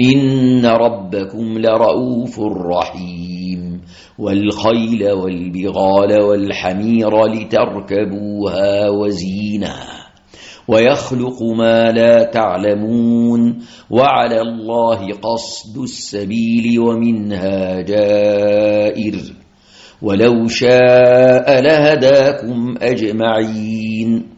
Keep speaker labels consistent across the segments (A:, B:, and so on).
A: إن ربكم لرؤوف رحيم والخيل والبغال والحمير لتركبوها وزينة ويخلق ما لا تعلمون وعلى الله قصد السبيل ومنها جائر ولو شاء لهداكم أجمعين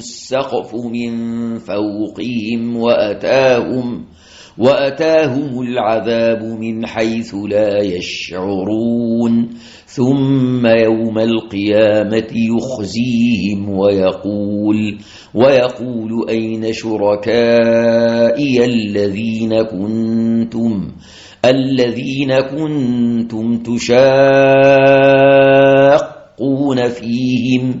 A: السقف من فوقهم وأتاهم وأتاهم العذاب من حيث لا يشعرون. ثم يوم القيامة يخزيهم ويقول ويقول أين شركائي الذين كنتم؟ الذين كنتم تشاقون فيهم؟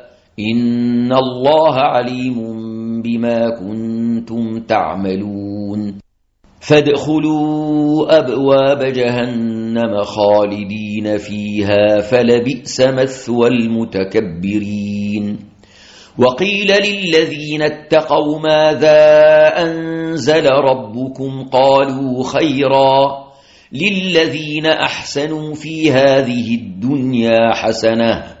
A: إن الله عليم بما كنتم تعملون فادخلوا أبواب جهنم خالدين فيها فلبئس مثوى المتكبرين وقيل للذين اتقوا ماذا أنزل ربكم قالوا خيرا للذين أحسنوا في هذه الدنيا حسنة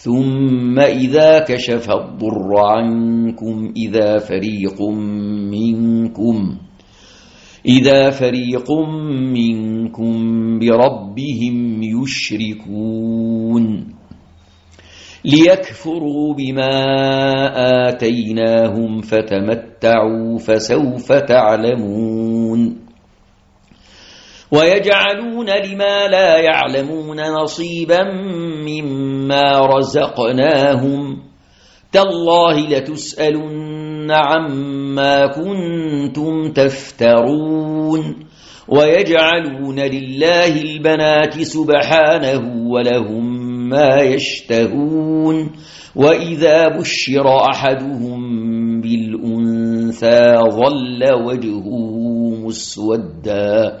A: ثم إذا كشف الضر عنكم إذا فريق منكم إذا فريق منكم بربهم يشركون. ليكفروا بما آتيناهم فتمتعوا فسوف تعلمون. ويجعلون لما لا يعلمون نصيبا مما رزقناهم. تالله لتسألن عما كنتم تفترون. ويجعلون لله البنات سبحانه ولهم ما يشتهون. وإذا بشر أحدهم بالأنثى ظل وجهه مسوداً.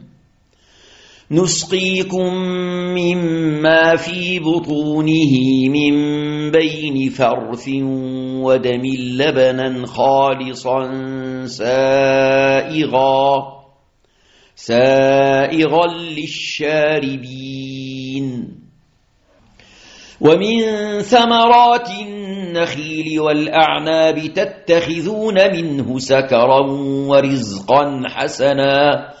A: نُسْقِيكُم مِّمَّا فِي بُطُونِهِ مِن بَيْنِ فَرْثٍ وَدَمٍ لَّبَنًا خَالِصًا سَائِغًا سائغا للشاربين. ومن ثمرات النخيل والأعناب تتخذون منه سكرا ورزقا حسنا.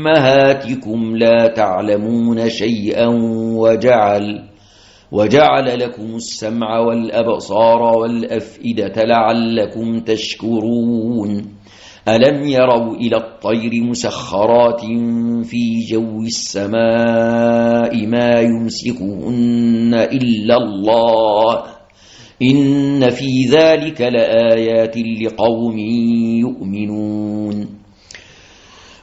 A: أمهاتكم لا تعلمون شيئا وجعل وجعل لكم السمع والأبصار والأفئدة لعلكم تشكرون. ألم يروا إلى الطير مسخرات في جو السماء ما يمسكهن إلا الله؟ إن في ذلك لآيات لقوم يؤمنون.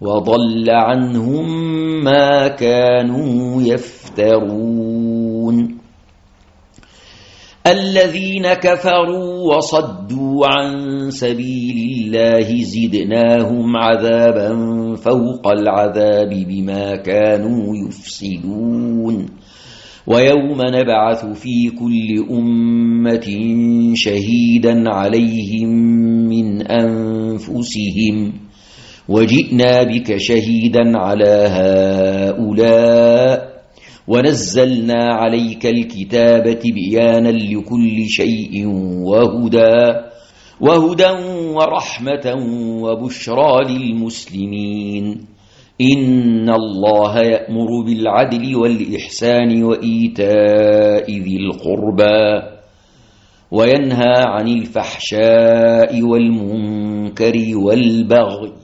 A: وضل عنهم ما كانوا يفترون. الذين كفروا وصدوا عن سبيل الله زدناهم عذابا فوق العذاب بما كانوا يفسدون. ويوم نبعث في كل أمة شهيدا عليهم من أنفسهم. وجئنا بك شهيدا على هؤلاء ونزلنا عليك الكتاب بيانا لكل شيء وهدى وهدى ورحمة وبشرى للمسلمين. إن الله يأمر بالعدل والإحسان وإيتاء ذي القربى وينهى عن الفحشاء والمنكر والبغي.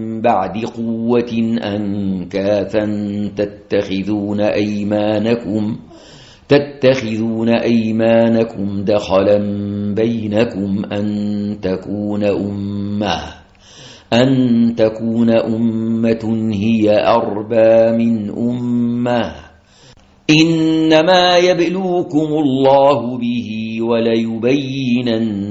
A: بعد قوة أنكاثا تتخذون أيمانكم تتخذون أيمانكم دخلا بينكم أن تكون أمة أن تكون أمة هي أربى من أمة. إنما يبلوكم الله به وليبينن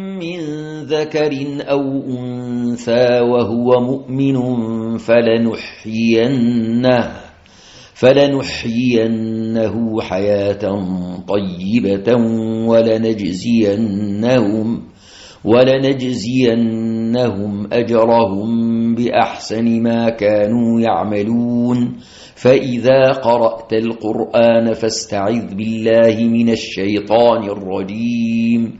A: ذكر أو أنثى وهو مؤمن فلنحيينه فلنحيينه حياة طيبة ولنجزينهم ولنجزينهم أجرهم بأحسن ما كانوا يعملون. فإذا قرأت القرآن فاستعذ بالله من الشيطان الرجيم.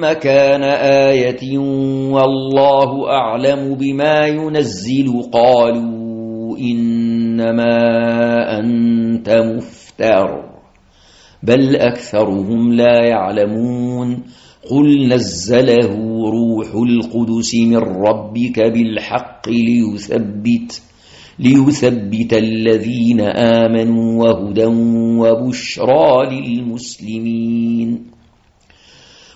A: مكان آية والله أعلم بما ينزل قالوا إنما أنت مفتر بل أكثرهم لا يعلمون قل نزله روح القدس من ربك بالحق ليثبت ليثبت الذين آمنوا وهدى وبشرى للمسلمين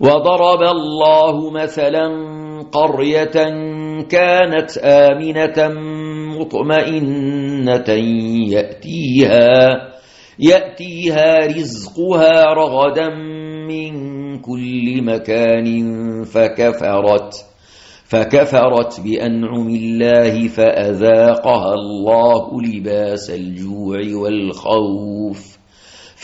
A: وضرب الله مثلا قرية كانت آمنة مطمئنة يأتيها يأتيها رزقها رغدا من كل مكان فكفرت فكفرت بأنعم الله فأذاقها الله لباس الجوع والخوف.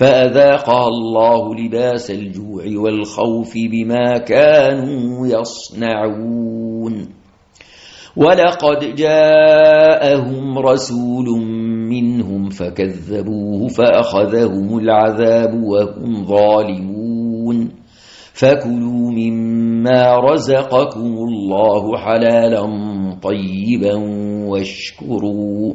A: فأذاقها الله لباس الجوع والخوف بما كانوا يصنعون. ولقد جاءهم رسول منهم فكذبوه فأخذهم العذاب وهم ظالمون. فكلوا مما رزقكم الله حلالا طيبا واشكروا.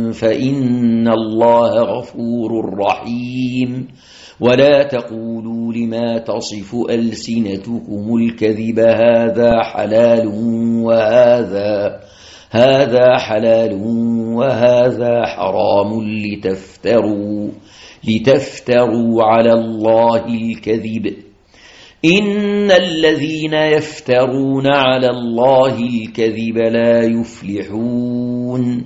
A: فإن الله غفور رحيم. ولا تقولوا لما تصف ألسنتكم الكذب هذا حلال وهذا هذا حلال وهذا حرام لتفتروا لتفتروا على الله الكذب. إن الذين يفترون على الله الكذب لا يفلحون.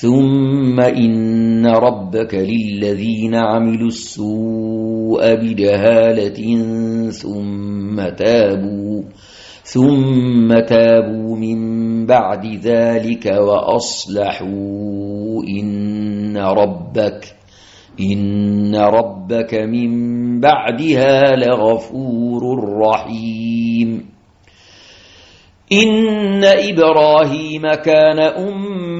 A: ثم إن ربك للذين عملوا السوء بجهالة ثم تابوا ثم تابوا من بعد ذلك وأصلحوا إن ربك إن ربك من بعدها لغفور رحيم. إن إبراهيم كان أمة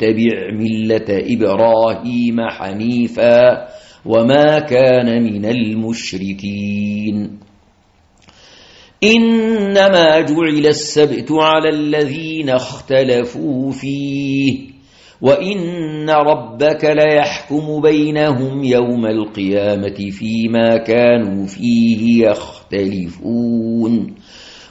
A: اتبع ملة إبراهيم حنيفا وما كان من المشركين. إنما جعل السبت على الذين اختلفوا فيه وإن ربك ليحكم بينهم يوم القيامة فيما كانوا فيه يختلفون.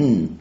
A: Mm.